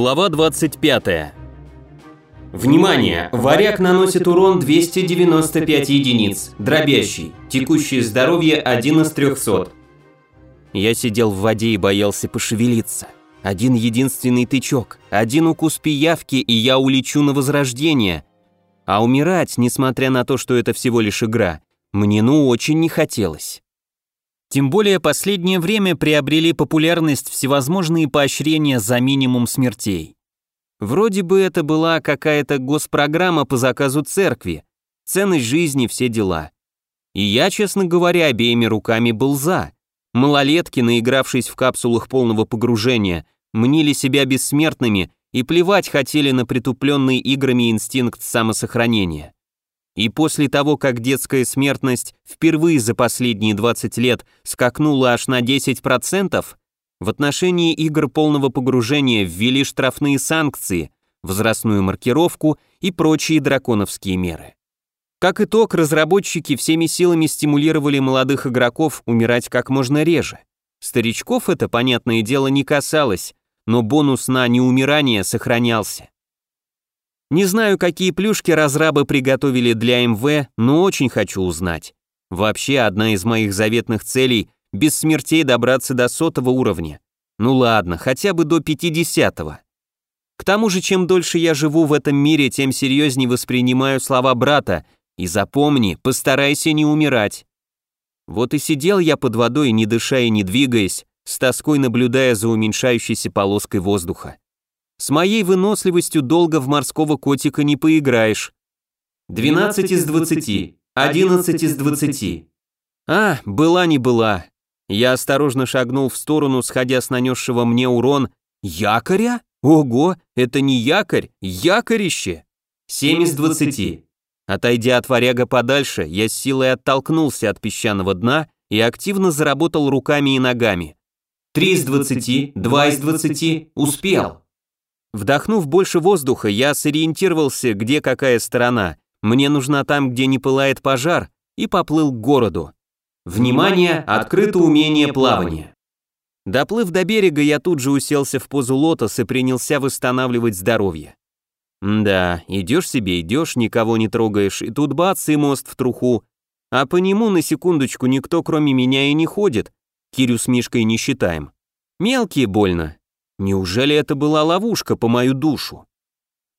Глава 25. Внимание! Варяг наносит урон 295 единиц, дробящий, текущее здоровье 1 из 300. Я сидел в воде и боялся пошевелиться. Один единственный тычок, один укус пиявки, и я улечу на возрождение. А умирать, несмотря на то, что это всего лишь игра, мне ну очень не хотелось. Тем более последнее время приобрели популярность всевозможные поощрения за минимум смертей. Вроде бы это была какая-то госпрограмма по заказу церкви, ценность жизни, все дела. И я, честно говоря, обеими руками был за. Малолетки, наигравшись в капсулах полного погружения, мнили себя бессмертными и плевать хотели на притупленный играми инстинкт самосохранения. И после того, как детская смертность впервые за последние 20 лет скакнула аж на 10%, в отношении игр полного погружения ввели штрафные санкции, возрастную маркировку и прочие драконовские меры. Как итог, разработчики всеми силами стимулировали молодых игроков умирать как можно реже. Старичков это, понятное дело, не касалось, но бонус на неумирание сохранялся. Не знаю, какие плюшки разрабы приготовили для МВ, но очень хочу узнать. Вообще, одна из моих заветных целей – без смертей добраться до сотого уровня. Ну ладно, хотя бы до пятидесятого. К тому же, чем дольше я живу в этом мире, тем серьезнее воспринимаю слова брата, и запомни, постарайся не умирать. Вот и сидел я под водой, не дыша и не двигаясь, с тоской наблюдая за уменьшающейся полоской воздуха. С моей выносливостью долго в морского котика не поиграешь. 12 из 20, 11 из 20. А, была не была. Я осторожно шагнул в сторону, сходя с нанесшего мне урон. Якоря? Ого, это не якорь, якорище. 7 из 20. Отойдя от варяга подальше, я с силой оттолкнулся от песчаного дна и активно заработал руками и ногами. 3 из 20, 2 из 20, успел. Вдохнув больше воздуха, я сориентировался, где какая сторона. Мне нужна там, где не пылает пожар, и поплыл к городу. Внимание, открыто умение плавания. Доплыв до берега, я тут же уселся в позу лотос и принялся восстанавливать здоровье. Да, идешь себе, идешь, никого не трогаешь, и тут бац, и мост в труху. А по нему на секундочку никто кроме меня и не ходит. Кирю с Мишкой не считаем. Мелкие больно, Неужели это была ловушка по мою душу?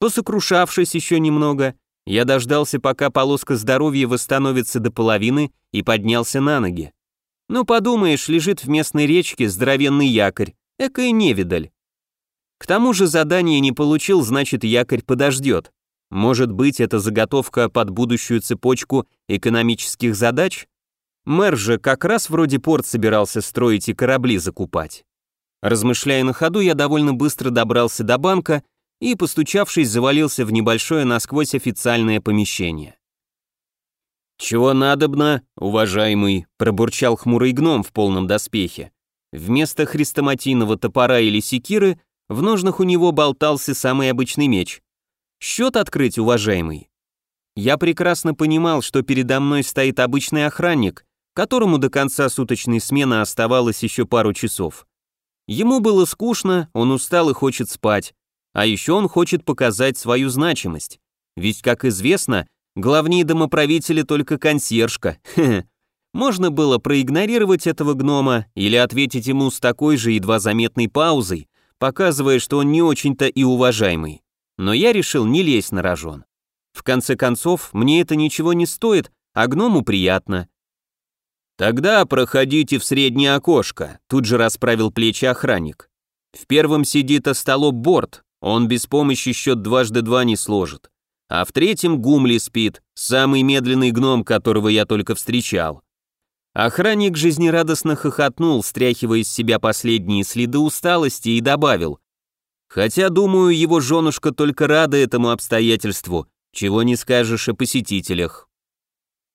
Посокрушавшись еще немного, я дождался, пока полоска здоровья восстановится до половины и поднялся на ноги. Ну, подумаешь, лежит в местной речке здоровенный якорь, экая невидаль. К тому же задание не получил, значит якорь подождет. Может быть, это заготовка под будущую цепочку экономических задач? Мэр же как раз вроде порт собирался строить и корабли закупать. Размышляя на ходу, я довольно быстро добрался до банка и, постучавшись, завалился в небольшое насквозь официальное помещение. «Чего надобно, уважаемый?» – пробурчал хмурый гном в полном доспехе. Вместо хрестоматийного топора или секиры в ножнах у него болтался самый обычный меч. «Счет открыть, уважаемый?» Я прекрасно понимал, что передо мной стоит обычный охранник, которому до конца суточной смены оставалось еще пару часов. Ему было скучно, он устал и хочет спать. А еще он хочет показать свою значимость. Ведь, как известно, главнее домоправителя только консьержка. Можно было проигнорировать этого гнома или ответить ему с такой же едва заметной паузой, показывая, что он не очень-то и уважаемый. Но я решил не лезть на рожон. В конце концов, мне это ничего не стоит, а гному приятно. «Тогда проходите в среднее окошко», тут же расправил плечи охранник. «В первом сидит остолоп Борт, он без помощи счет дважды два не сложит. А в третьем Гумли спит, самый медленный гном, которого я только встречал». Охранник жизнерадостно хохотнул, стряхивая из себя последние следы усталости, и добавил. «Хотя, думаю, его женушка только рада этому обстоятельству, чего не скажешь о посетителях».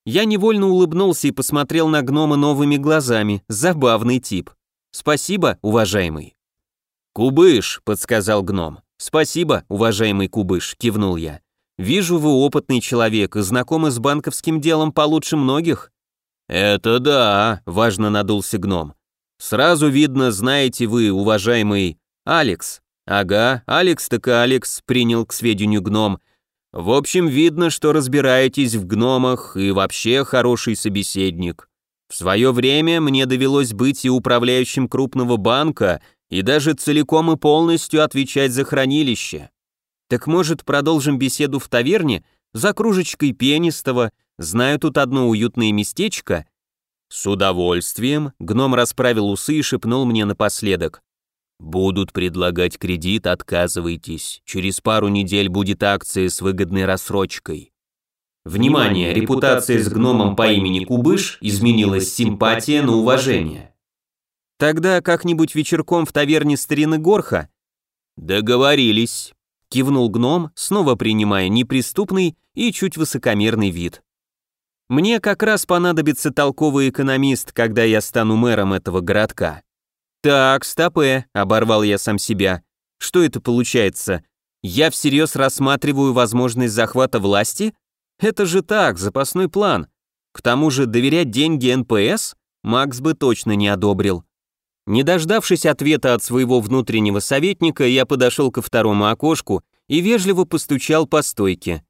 Я невольно улыбнулся и посмотрел на гнома новыми глазами. Забавный тип. Спасибо, уважаемый. Кубыш, подсказал гном. Спасибо, уважаемый Кубыш, кивнул я. Вижу, вы опытный человек и знакомы с банковским делом получше многих. Это да, важно надулся гном. Сразу видно, знаете вы, уважаемый Алекс. «Ага, Алекс так Алекс», — принял к сведению гном. «В общем, видно, что разбираетесь в гномах и вообще хороший собеседник. В свое время мне довелось быть и управляющим крупного банка, и даже целиком и полностью отвечать за хранилище. Так может, продолжим беседу в таверне за кружечкой пенистого, знаю тут одно уютное местечко?» «С удовольствием», — гном расправил усы и шепнул мне напоследок. Будут предлагать кредит, отказывайтесь. Через пару недель будет акция с выгодной рассрочкой. Внимание, репутация с гномом по имени Кубыш изменилась симпатия на уважение. Тогда как-нибудь вечерком в таверне старины Горха? Договорились. Кивнул гном, снова принимая неприступный и чуть высокомерный вид. Мне как раз понадобится толковый экономист, когда я стану мэром этого городка. «Так, стопэ», — оборвал я сам себя. «Что это получается? Я всерьез рассматриваю возможность захвата власти? Это же так, запасной план. К тому же доверять деньги НПС Макс бы точно не одобрил». Не дождавшись ответа от своего внутреннего советника, я подошел ко второму окошку и вежливо постучал по стойке.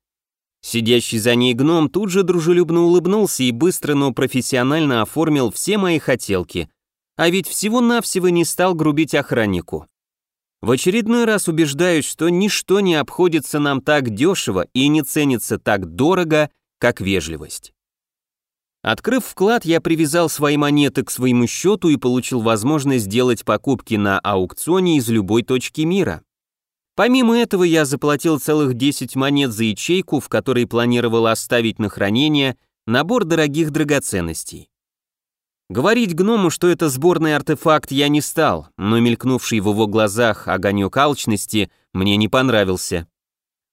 Сидящий за ней гном тут же дружелюбно улыбнулся и быстро, но профессионально оформил все мои хотелки — а ведь всего-навсего не стал грубить охраннику. В очередной раз убеждаюсь, что ничто не обходится нам так дешево и не ценится так дорого, как вежливость. Открыв вклад, я привязал свои монеты к своему счету и получил возможность сделать покупки на аукционе из любой точки мира. Помимо этого, я заплатил целых 10 монет за ячейку, в которой планировал оставить на хранение набор дорогих драгоценностей. Говорить гному, что это сборный артефакт, я не стал, но мелькнувший в его глазах огонек алчности мне не понравился.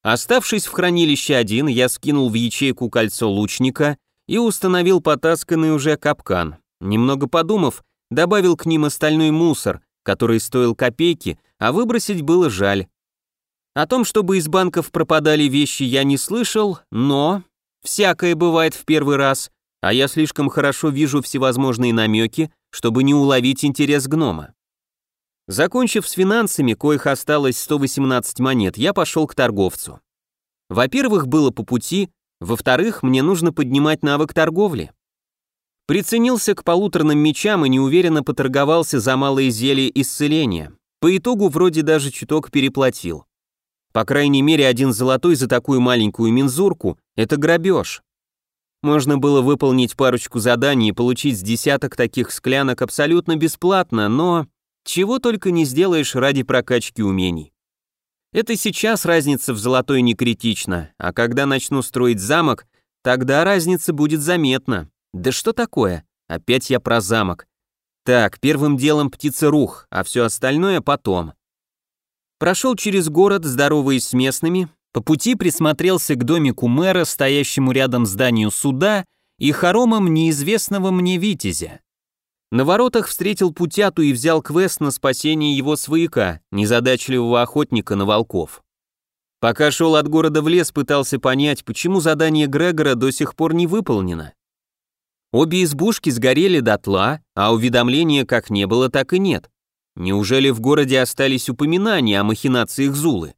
Оставшись в хранилище один, я скинул в ячейку кольцо лучника и установил потасканный уже капкан. Немного подумав, добавил к ним остальной мусор, который стоил копейки, а выбросить было жаль. О том, чтобы из банков пропадали вещи, я не слышал, но... Всякое бывает в первый раз, а я слишком хорошо вижу всевозможные намеки, чтобы не уловить интерес гнома. Закончив с финансами, коих осталось 118 монет, я пошел к торговцу. Во-первых, было по пути, во-вторых, мне нужно поднимать навык торговли. Приценился к полуторным мечам и неуверенно поторговался за малые зелья исцеления. По итогу вроде даже чуток переплатил. По крайней мере, один золотой за такую маленькую мензурку – это грабеж. Можно было выполнить парочку заданий и получить с десяток таких склянок абсолютно бесплатно, но чего только не сделаешь ради прокачки умений. Это сейчас разница в золотой не критична, а когда начну строить замок, тогда разница будет заметна. Да что такое? Опять я про замок. Так, первым делом птица-рух, а все остальное потом. Прошел через город, здороваясь с местными, по пути присмотрелся к домику мэра, стоящему рядом с зданию суда, и хоромам неизвестного мне витязя. На воротах встретил путяту и взял квест на спасение его свояка, незадачливого охотника на волков. Пока шел от города в лес, пытался понять, почему задание Грегора до сих пор не выполнено. Обе избушки сгорели дотла, а уведомления как не было, так и нет. Неужели в городе остались упоминания о махинациях Зулы?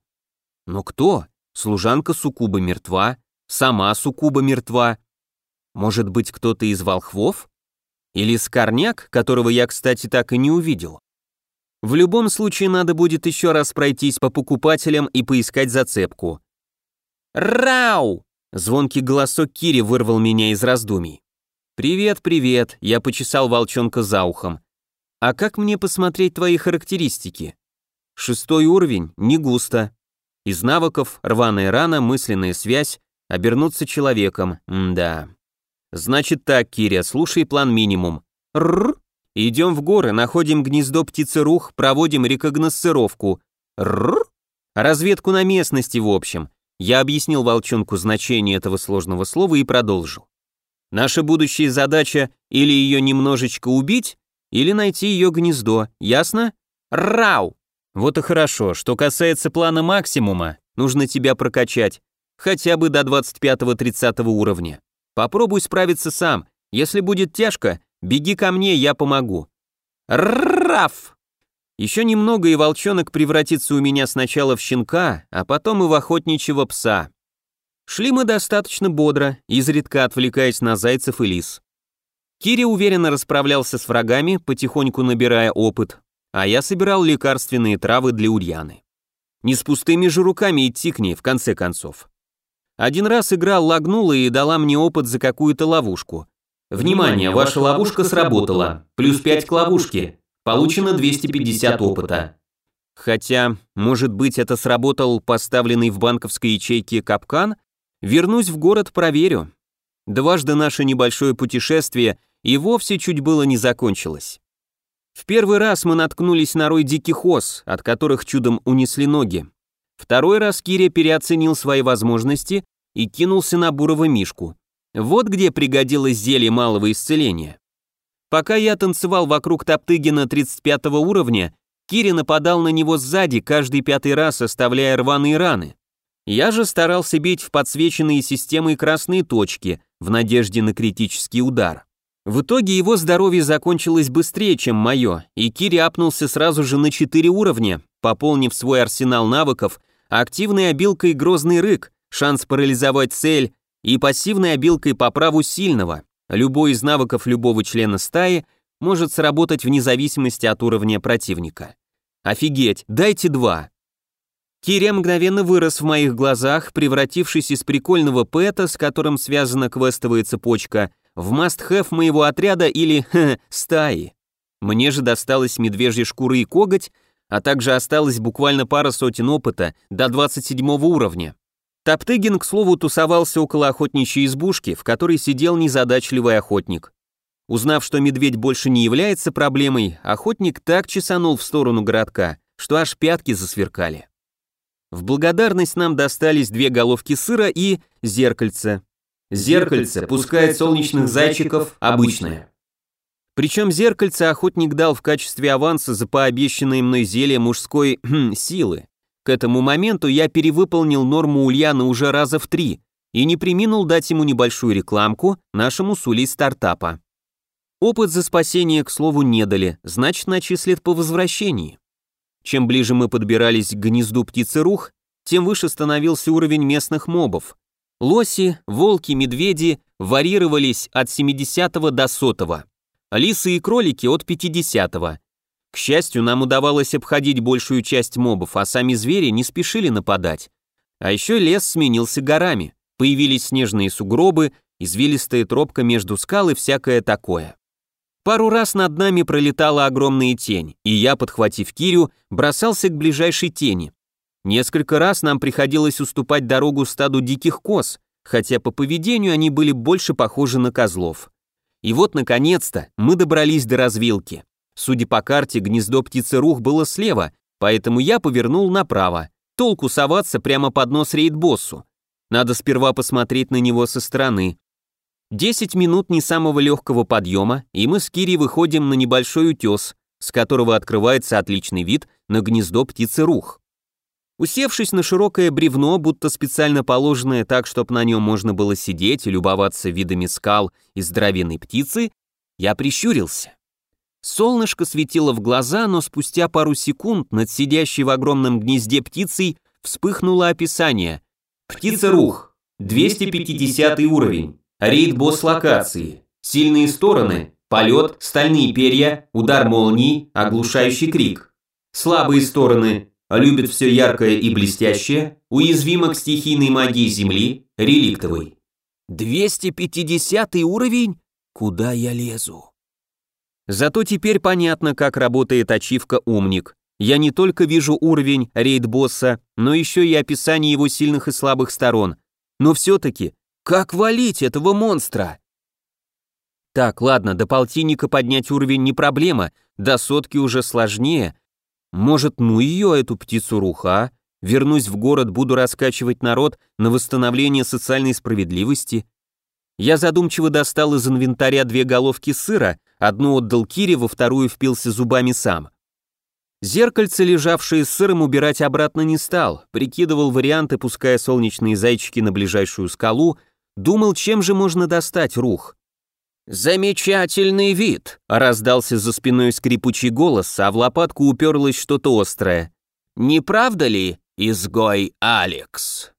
Но кто? Служанка Сукуба мертва, сама Сукуба мертва. Может быть, кто-то из волхвов? Или Скорняк, которого я, кстати, так и не увидел? В любом случае надо будет еще раз пройтись по покупателям и поискать зацепку. «Рау!» — звонкий голосок Кири вырвал меня из раздумий. «Привет, привет», — я почесал волчонка за ухом. «А как мне посмотреть твои характеристики?» «Шестой уровень, не густо. Из навыков рваная рана, мысленная связь, обернуться человеком. М-да. Значит так, Киря, слушай план минимум. Рр. Идем в горы, находим гнездо птицы-рух, проводим рекогносцировку. Рр. Разведку на местности, в общем. Я объяснил волчонку значение этого сложного слова и продолжил. Наша будущая задача или ее немножечко убить, или найти ее гнездо, ясно? Рау! Вот и хорошо. Что касается плана максимума, нужно тебя прокачать. Хотя бы до 25-30 уровня. Попробуй справиться сам. Если будет тяжко, беги ко мне, я помогу. Раф! Еще немного, и волчонок превратится у меня сначала в щенка, а потом и в охотничьего пса. Шли мы достаточно бодро, изредка отвлекаясь на зайцев и лис. Кири уверенно расправлялся с врагами, потихоньку набирая опыт, а я собирал лекарственные травы для Ульяны. Не с пустыми же руками идти к ней, в конце концов. Один раз игра лагнула и дала мне опыт за какую-то ловушку. Внимание, ваша ловушка сработала. Плюс 5 к ловушке. Получено 250 опыта. Хотя, может быть, это сработал поставленный в банковской ячейке капкан? Вернусь в город, проверю. Дважды наше небольшое путешествие и вовсе чуть было не закончилось. В первый раз мы наткнулись на рой диких ос, от которых чудом унесли ноги. Второй раз Киря переоценил свои возможности и кинулся на бурого мишку. Вот где пригодилось зелье малого исцеления. Пока я танцевал вокруг Топтыгина 35 уровня, Кири нападал на него сзади каждый пятый раз, оставляя рваные раны. Я же старался бить в подсвеченные системой красные точки, в надежде на критический удар. В итоге его здоровье закончилось быстрее, чем мое, и Кири апнулся сразу же на 4 уровня, пополнив свой арсенал навыков активной обилкой грозный рык, шанс парализовать цель и пассивной обилкой по праву сильного, Любой из навыков любого члена стаи может сработать вне зависимости от уровня противника. Офигеть, дайте два. Киря мгновенно вырос в моих глазах, превратившись из прикольного пэта, с которым связана квестовая цепочка, в маст-хэв моего отряда или стаи. Мне же досталась медвежья шкура и коготь, а также осталось буквально пара сотен опыта до 27 уровня. Топтыгин, к слову, тусовался около охотничьей избушки, в которой сидел незадачливый охотник. Узнав, что медведь больше не является проблемой, охотник так чесанул в сторону городка, что аж пятки засверкали. В благодарность нам достались две головки сыра и зеркальце. Зеркальце пускает солнечных зайчиков обычное. Причем зеркальце охотник дал в качестве аванса за пообещанное мной зелье мужской силы. К этому моменту я перевыполнил норму Ульяна уже раза в три и не приминул дать ему небольшую рекламку нашему сули стартапа. Опыт за спасение, к слову, не дали, значит, начислят по возвращении. Чем ближе мы подбирались к гнезду птицы-рух, тем выше становился уровень местных мобов. Лоси, волки, медведи варьировались от 70 до 100, лисы и кролики от 50, -го. К счастью, нам удавалось обходить большую часть мобов, а сами звери не спешили нападать. А еще лес сменился горами, появились снежные сугробы, извилистая тропка между скал и всякое такое. Пару раз над нами пролетала огромная тень, и я, подхватив Кирю, бросался к ближайшей тени. Несколько раз нам приходилось уступать дорогу стаду диких коз, хотя по поведению они были больше похожи на козлов. И вот, наконец-то, мы добрались до развилки. Судя по карте, гнездо птицы-рух было слева, поэтому я повернул направо. Толку соваться прямо под нос рейд-боссу. Надо сперва посмотреть на него со стороны. Десять минут не самого легкого подъема, и мы с Кири выходим на небольшой утес, с которого открывается отличный вид на гнездо птицы-рух. Усевшись на широкое бревно, будто специально положенное так, чтобы на нем можно было сидеть и любоваться видами скал и здоровенной птицы, я прищурился. Солнышко светило в глаза, но спустя пару секунд над сидящей в огромном гнезде птицей вспыхнуло описание. Птица-рух, 250 уровень, рейд-босс локации, сильные стороны, полет, стальные перья, удар молнии, оглушающий крик. Слабые стороны, любит все яркое и блестящее, уязвимо к стихийной магии Земли, реликтовый. 250 уровень? Куда я лезу? Зато теперь понятно, как работает ачивка «Умник». Я не только вижу уровень рейд-босса, но еще и описание его сильных и слабых сторон. Но все-таки, как валить этого монстра? Так, ладно, до полтинника поднять уровень не проблема, до сотки уже сложнее. Может, ну ее, эту птицу руха, Вернусь в город, буду раскачивать народ на восстановление социальной справедливости. Я задумчиво достал из инвентаря две головки сыра, одну отдал Кире, во вторую впился зубами сам. Зеркальце, лежавшее с сыром, убирать обратно не стал, прикидывал варианты, пуская солнечные зайчики на ближайшую скалу, думал, чем же можно достать рух. «Замечательный вид!» – раздался за спиной скрипучий голос, а в лопатку уперлось что-то острое. «Не правда ли, изгой Алекс?»